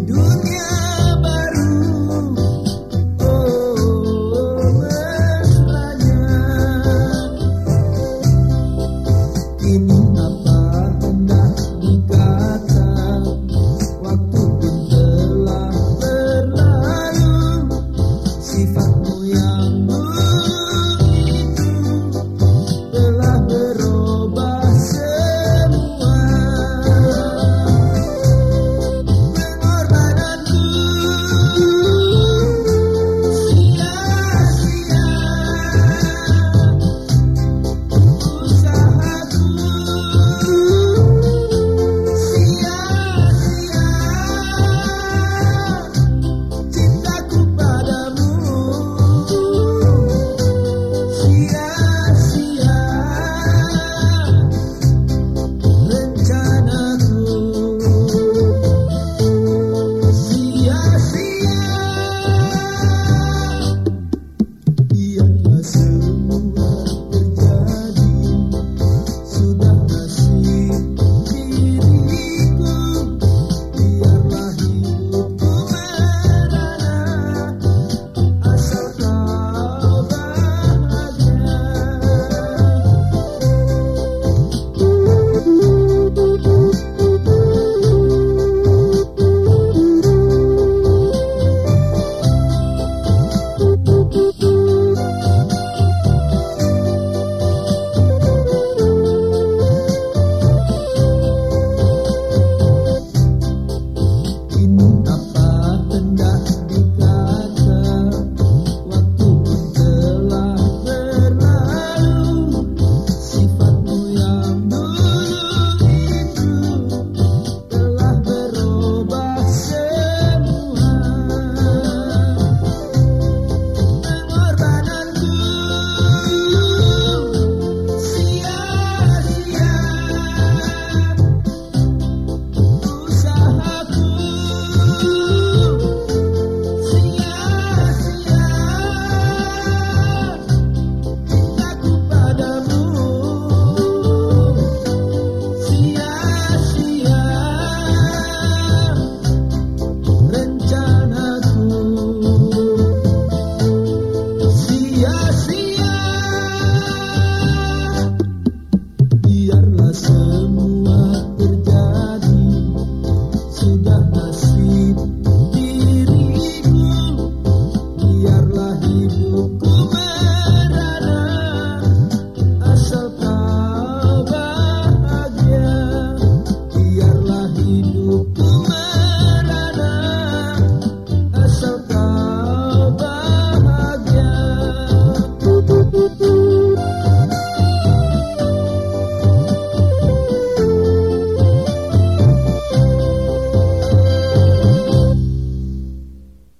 do